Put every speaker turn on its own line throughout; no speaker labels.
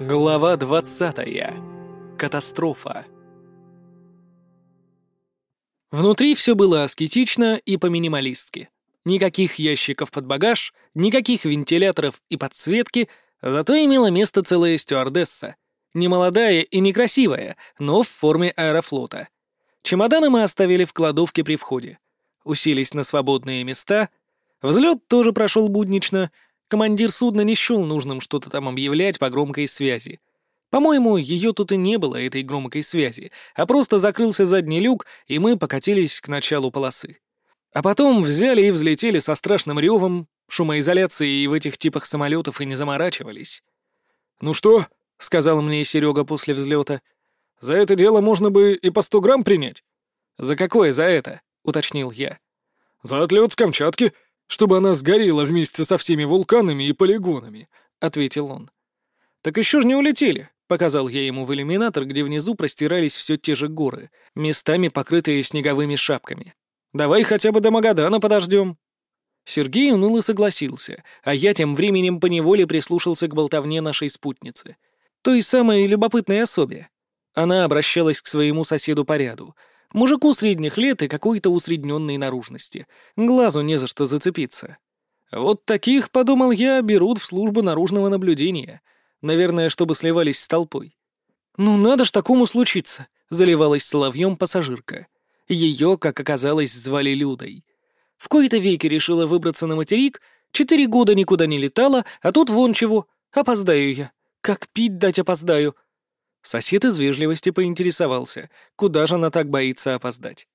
Глава двадцатая. Катастрофа. Внутри все было аскетично и по-минималистски. Никаких ящиков под багаж, никаких вентиляторов и подсветки, зато имела место целая стюардесса. Немолодая и некрасивая, но в форме аэрофлота. Чемоданы мы оставили в кладовке при входе. Уселись на свободные места. Взлет тоже прошел буднично. Командир судна не счел нужным что-то там объявлять по громкой связи. По-моему, ее тут и не было, этой громкой связи, а просто закрылся задний люк, и мы покатились к началу полосы. А потом взяли и взлетели со страшным ревом, шумоизоляцией в этих типах самолетов и не заморачивались. «Ну что?» — сказал мне Серега после взлета. «За это дело можно бы и по сто грамм принять». «За какое за это?» — уточнил я. «За отлет с Камчатки, чтобы она сгорела вместе со всеми вулканами и полигонами», — ответил он. «Так еще ж не улетели», — показал я ему в иллюминатор, где внизу простирались все те же горы, местами покрытые снеговыми шапками. «Давай хотя бы до Магадана подождем». Сергей уныло согласился, а я тем временем поневоле прислушался к болтовне нашей спутницы. Той самой любопытной особе. Она обращалась к своему соседу по ряду. Мужику средних лет и какой-то усредненной наружности. Глазу не за что зацепиться. Вот таких, подумал я, берут в службу наружного наблюдения. Наверное, чтобы сливались с толпой. «Ну надо ж такому случиться», — заливалась соловьем пассажирка. Ее, как оказалось, звали Людой. В кои-то веки решила выбраться на материк, четыре года никуда не летала, а тут вон чего, опоздаю я. Как пить дать опоздаю? Сосед из вежливости поинтересовался, куда же она так боится опоздать.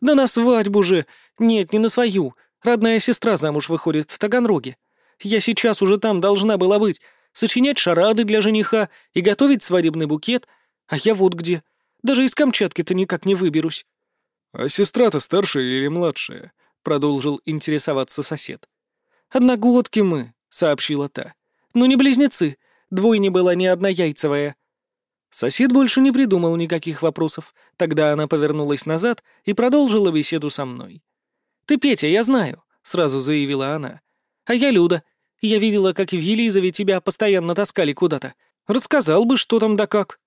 «Да на свадьбу же! Нет, не на свою. Родная сестра замуж выходит в Таганроге. Я сейчас уже там должна была быть, сочинять шарады для жениха и готовить свадебный букет, а я вот где. Даже из Камчатки-то никак не выберусь». «А сестра-то старшая или младшая?» — продолжил интересоваться сосед. «Одногодки мы», — сообщила та. «Но не близнецы. Двойня была не однояйцевая». Сосед больше не придумал никаких вопросов. Тогда она повернулась назад и продолжила беседу со мной. «Ты Петя, я знаю», — сразу заявила она. «А я Люда. Я видела, как в Елизове тебя постоянно таскали куда-то. Рассказал бы, что там да как».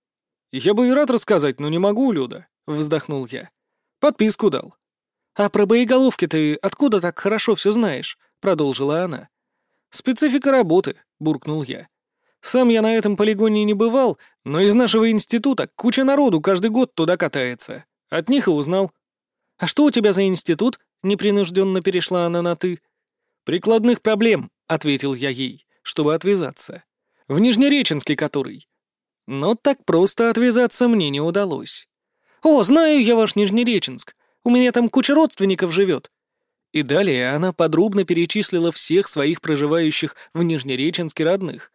«Я бы и рад рассказать, но не могу, Люда», — вздохнул я. «Подписку дал. «А про боеголовки ты откуда так хорошо все знаешь?» — продолжила она. «Специфика работы», — буркнул я. «Сам я на этом полигоне не бывал, но из нашего института куча народу каждый год туда катается. От них и узнал». «А что у тебя за институт?» — непринужденно перешла она на «ты». «Прикладных проблем», — ответил я ей, чтобы отвязаться. «В Нижнереченске который». Но так просто отвязаться мне не удалось. «О, знаю я ваш Нижнереченск. У меня там куча родственников живет». И далее она подробно перечислила всех своих проживающих в Нижнереченске родных.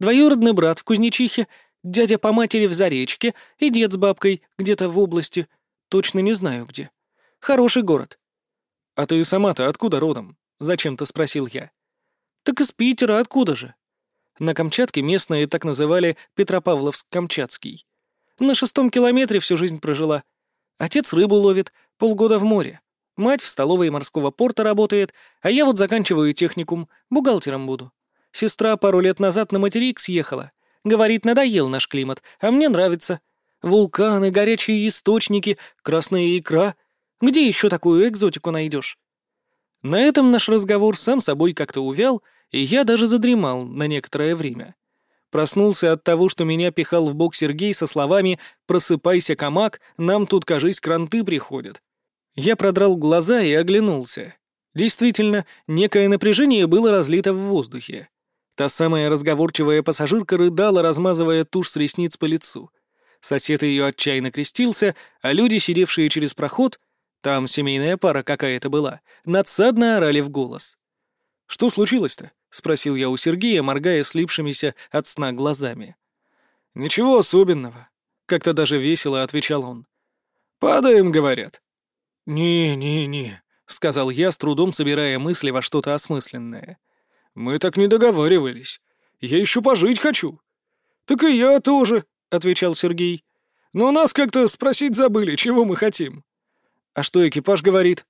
Двоюродный брат в Кузнечихе, дядя по матери в Заречке и дед с бабкой где-то в области. Точно не знаю где. Хороший город. «А ты сама-то откуда родом?» — зачем-то спросил я. «Так из Питера откуда же?» На Камчатке местные так называли Петропавловск-Камчатский. На шестом километре всю жизнь прожила. Отец рыбу ловит, Полгода в море. Мать в столовой морского порта работает, а я вот заканчиваю техникум, бухгалтером буду. Сестра пару лет назад на материк съехала. Говорит, надоел наш климат, а мне нравится. Вулканы, горячие источники, красная икра. Где еще такую экзотику найдешь? На этом наш разговор сам собой как-то увял, и я даже задремал на некоторое время. Проснулся от того, что меня пихал в бок Сергей со словами «Просыпайся, камак, нам тут, кажись, кранты приходят». Я продрал глаза и оглянулся. Действительно, некое напряжение было разлито в воздухе. Та самая разговорчивая пассажирка рыдала, размазывая тушь с ресниц по лицу. Сосед ее отчаянно крестился, а люди, сидевшие через проход, там семейная пара какая-то была, надсадно орали в голос. «Что случилось-то?» — спросил я у Сергея, моргая слипшимися от сна глазами. «Ничего особенного», — как-то даже весело отвечал он. «Падаем, говорят. «Не-не-не», — сказал я, с трудом собирая мысли во что-то осмысленное. «Мы так не договаривались. Я еще пожить хочу». «Так и я тоже», — отвечал Сергей. «Но нас как-то спросить забыли, чего мы хотим». «А что экипаж говорит?»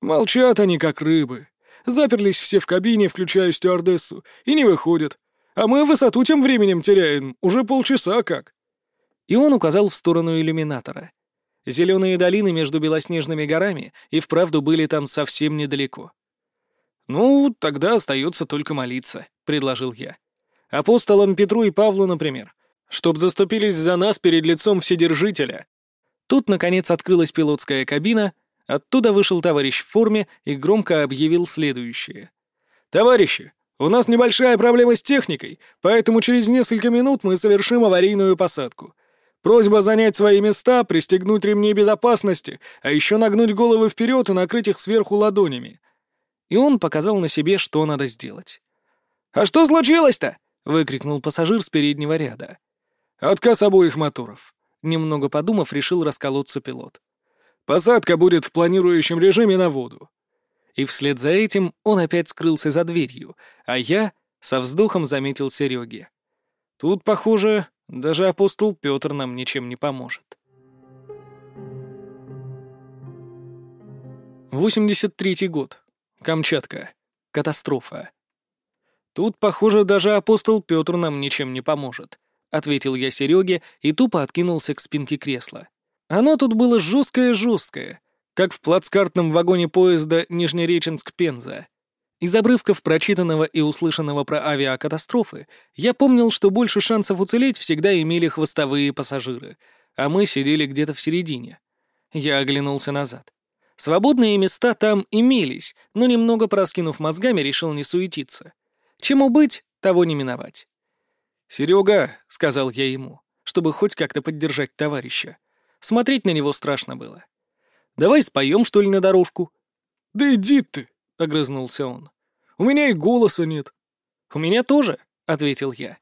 «Молчат они, как рыбы. Заперлись все в кабине, включая стюардессу, и не выходят.
А мы высоту тем временем теряем, уже полчаса как».
И он указал в сторону иллюминатора. Зеленые долины между белоснежными горами и вправду были там совсем недалеко. «Ну, тогда остается только молиться», — предложил я. «Апостолам Петру и Павлу, например, чтоб заступились за нас перед лицом Вседержителя». Тут, наконец, открылась пилотская кабина, оттуда вышел товарищ в форме и громко объявил следующее.
«Товарищи, у нас небольшая проблема с техникой, поэтому через несколько минут мы совершим аварийную посадку. Просьба занять свои места, пристегнуть ремни безопасности, а еще нагнуть головы вперед и накрыть их сверху ладонями.
И он показал на себе, что надо сделать.
«А что случилось-то?»
— выкрикнул пассажир с переднего ряда.
«Отказ обоих моторов».
Немного подумав, решил расколоться пилот.
«Посадка будет в планирующем режиме на воду».
И вслед за этим он опять скрылся за дверью, а я со вздохом заметил Сереге. Тут, похоже, даже апостол Петр нам ничем не поможет. 83-й год. Камчатка. Катастрофа. Тут, похоже, даже апостол Петр нам ничем не поможет, ответил я Сереге и тупо откинулся к спинке кресла. Оно тут было жесткое-жесткое, как в плацкартном вагоне поезда Нижнереченск-Пенза. Из обрывков прочитанного и услышанного про авиакатастрофы я помнил, что больше шансов уцелеть всегда имели хвостовые пассажиры, а мы сидели где-то в середине. Я оглянулся назад. Свободные места там имелись, но немного проскинув мозгами, решил не суетиться. Чему быть, того не миновать. «Серега», — сказал я ему, чтобы хоть как-то поддержать товарища. Смотреть на него страшно было. «Давай споем, что ли, на дорожку?»
«Да иди ты!» — огрызнулся он. У меня и голоса нет».
«У меня тоже», — ответил я.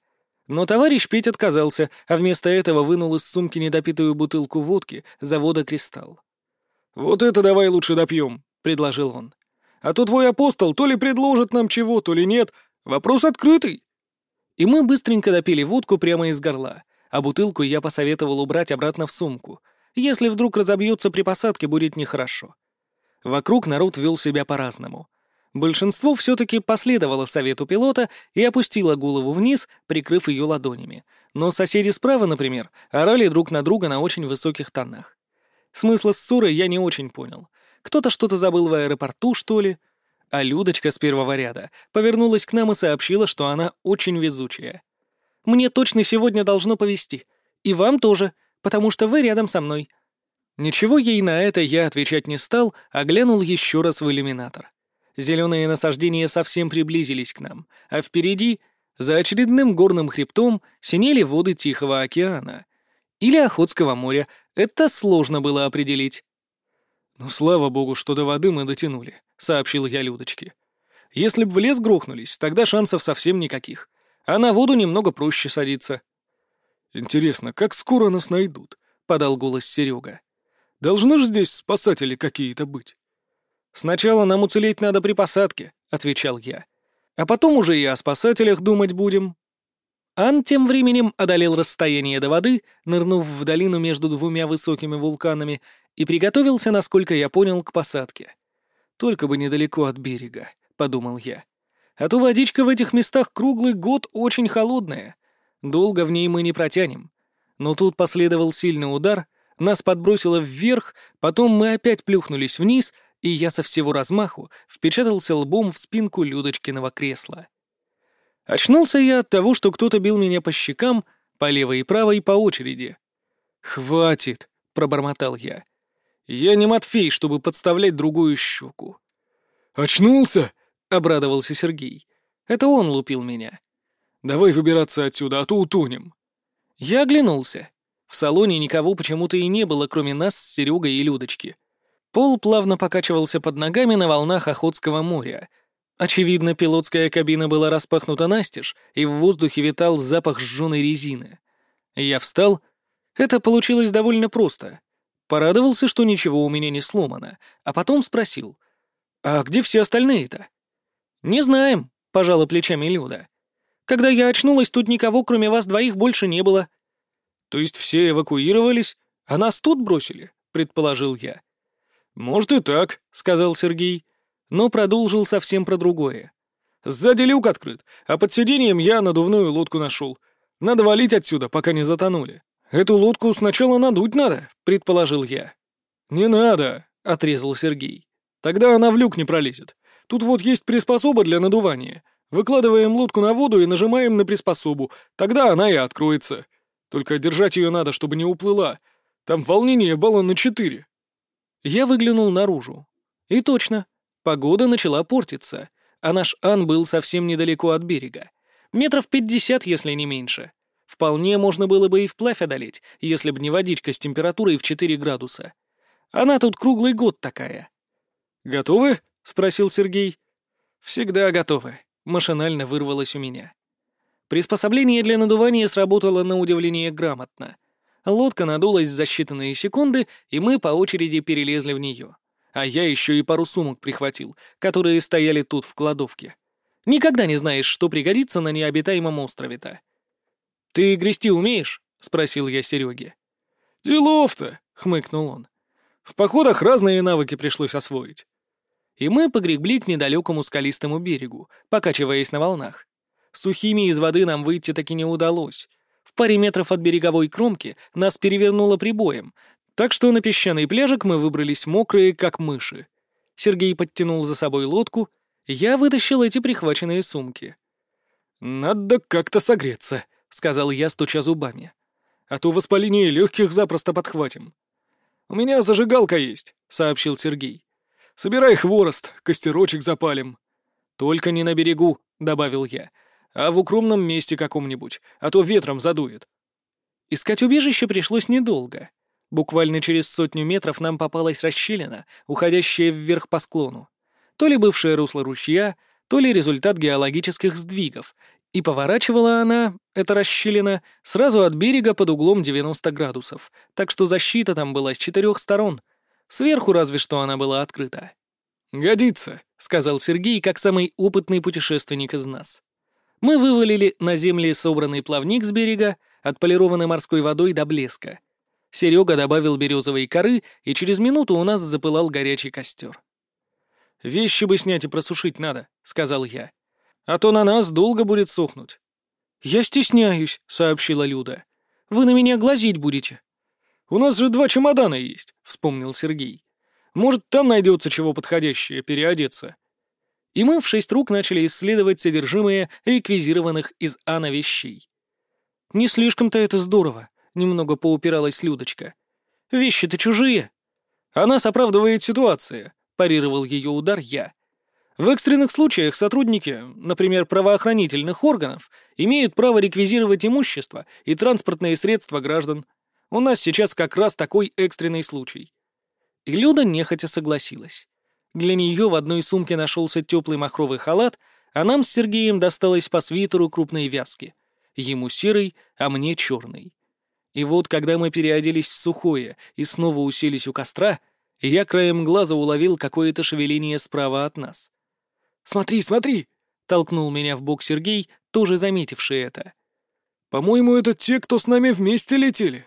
Но товарищ петь отказался, а вместо этого вынул из сумки недопитую бутылку водки завода «Кристалл».
«Вот это давай лучше допьем», — предложил он. «А то твой апостол то ли предложит нам чего, то ли нет. Вопрос открытый».
И мы быстренько допили водку прямо из горла, а бутылку я посоветовал убрать обратно в сумку. Если вдруг разобьется при посадке, будет нехорошо. Вокруг народ вел себя по-разному. Большинство все-таки последовало совету пилота и опустило голову вниз, прикрыв ее ладонями. Но соседи справа, например, орали друг на друга на очень высоких тонах. Смысла ссоры я не очень понял. Кто-то что-то забыл в аэропорту, что ли? А Людочка с первого ряда повернулась к нам и сообщила, что она очень везучая. «Мне точно сегодня должно повезти. И вам тоже, потому что вы рядом со мной». Ничего ей на это я отвечать не стал, а глянул еще раз в иллюминатор. Зеленые насаждения совсем приблизились к нам, а впереди, за очередным горным хребтом, синели воды Тихого океана. Или Охотского моря, это сложно было определить.
«Ну, слава богу, что до воды мы дотянули», — сообщил я Людочке. «Если б в лес грохнулись, тогда шансов совсем никаких. А на воду немного проще садиться». «Интересно, как скоро нас найдут?» — подал голос Серега. «Должны же здесь спасатели какие-то быть».
«Сначала нам уцелеть надо при посадке», — отвечал я. «А потом уже и о спасателях думать будем». Ан тем временем одолел расстояние до воды, нырнув в долину между двумя высокими вулканами, и приготовился, насколько я понял, к посадке. «Только бы недалеко от берега», — подумал я. «А то водичка в этих местах круглый год очень холодная. Долго в ней мы не протянем». Но тут последовал сильный удар, нас подбросило вверх, потом мы опять плюхнулись вниз — и я со всего размаху впечатался лбом в спинку Людочкиного кресла. Очнулся я от того, что кто-то бил меня по щекам, по левой и правой по очереди. «Хватит!» — пробормотал я. «Я не Матфей, чтобы подставлять другую щеку».
«Очнулся?»
— обрадовался Сергей. «Это он лупил меня».
«Давай выбираться отсюда, а то утонем».
Я оглянулся. В салоне никого почему-то и не было, кроме нас с Серегой и Людочки. Пол плавно покачивался под ногами на волнах Охотского моря. Очевидно, пилотская кабина была распахнута настежь, и в воздухе витал запах сжженной резины. Я встал. Это получилось довольно просто. Порадовался, что ничего у меня не сломано, а потом спросил. «А где все остальные-то?» «Не знаем», — пожала плечами Люда. «Когда я очнулась, тут никого, кроме вас двоих, больше не было».
«То есть все эвакуировались, а нас тут бросили?» — предположил я.
«Может и так», — сказал Сергей, но продолжил совсем про другое.
Сзади люк открыт, а под сиденьем я надувную лодку нашел. Надо валить отсюда, пока не затонули. Эту лодку сначала надуть надо, предположил я. Не надо, отрезал Сергей. Тогда она в люк не пролезет. Тут вот есть приспособа для надувания. Выкладываем лодку на воду и нажимаем на приспособу. Тогда она и откроется. Только держать ее надо, чтобы не уплыла. Там волнение балла на четыре.
Я выглянул наружу. И точно, погода начала портиться, а наш Ан был совсем недалеко от берега. Метров пятьдесят, если не меньше. Вполне можно было бы и вплавь одолеть, если бы не водичка с температурой в 4 градуса. Она тут круглый год такая.
«Готовы?» — спросил Сергей.
«Всегда готовы», — машинально вырвалось у меня. Приспособление для надувания сработало на удивление грамотно. Лодка надулась за считанные секунды, и мы по очереди перелезли в нее. А я еще и пару сумок прихватил, которые стояли тут в кладовке. Никогда не знаешь, что пригодится на необитаемом острове-то. «Ты грести умеешь?» — спросил я Сереге.
«Делов-то!» — хмыкнул он. «В походах разные навыки пришлось освоить».
И мы погребли к недалекому скалистому берегу, покачиваясь на волнах. Сухими из воды нам выйти таки не удалось. В паре метров от береговой кромки нас перевернуло прибоем, так что на песчаный пляжик мы выбрались мокрые, как мыши. Сергей подтянул за собой лодку, я вытащил эти прихваченные сумки.
«Надо как-то согреться», — сказал я, стуча зубами. «А то воспаление легких запросто подхватим». «У меня зажигалка есть», — сообщил Сергей. «Собирай хворост, костерочек запалим».
«Только не на берегу», — добавил я, — «а в укромном месте каком-нибудь, а то ветром задует». Искать убежище пришлось недолго. Буквально через сотню метров нам попалась расщелина, уходящая вверх по склону. То ли бывшее русло ручья, то ли результат геологических сдвигов, и поворачивала она, эта расщелина, сразу от берега под углом 90 градусов, так что защита там была с четырех сторон. Сверху разве что она была открыта.
«Годится», — сказал Сергей, как самый опытный путешественник из нас.
Мы вывалили на земле собранный плавник с берега, отполированный морской водой до блеска — Серега добавил березовой коры, и через минуту у нас запылал горячий костер.
«Вещи бы снять и просушить надо», — сказал я. «А то на нас долго будет сохнуть».
«Я стесняюсь», — сообщила Люда. «Вы на меня глазеть будете».
«У нас же два чемодана есть», — вспомнил Сергей. «Может, там найдется чего подходящее, переодеться».
И мы в шесть рук начали исследовать содержимое реквизированных из Ана вещей. «Не слишком-то это здорово», — немного поупиралась Людочка. «Вещи-то чужие».
«А нас оправдывает ситуация», — парировал ее удар я. В экстренных случаях сотрудники, например, правоохранительных органов, имеют право реквизировать имущество и транспортные средства граждан. У нас сейчас как раз такой экстренный случай.
И Люда нехотя согласилась. Для нее в одной сумке нашелся теплый махровый халат, а нам с Сергеем досталось по свитеру крупной вязки. Ему серый, а мне черный. И вот, когда мы переоделись в сухое и снова уселись у костра, я краем глаза уловил какое-то шевеление справа от нас.
«Смотри, смотри!» — толкнул меня в бок Сергей, тоже заметивший это. «По-моему, это те, кто с нами вместе летели».